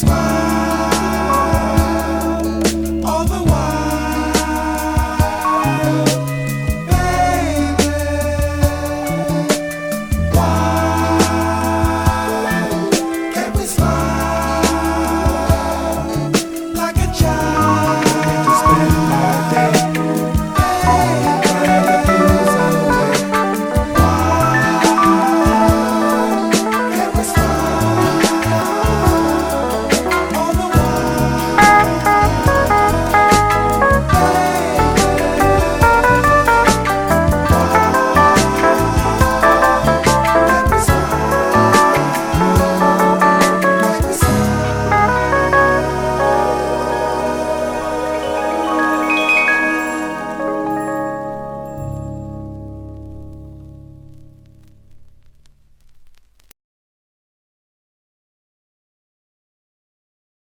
smile.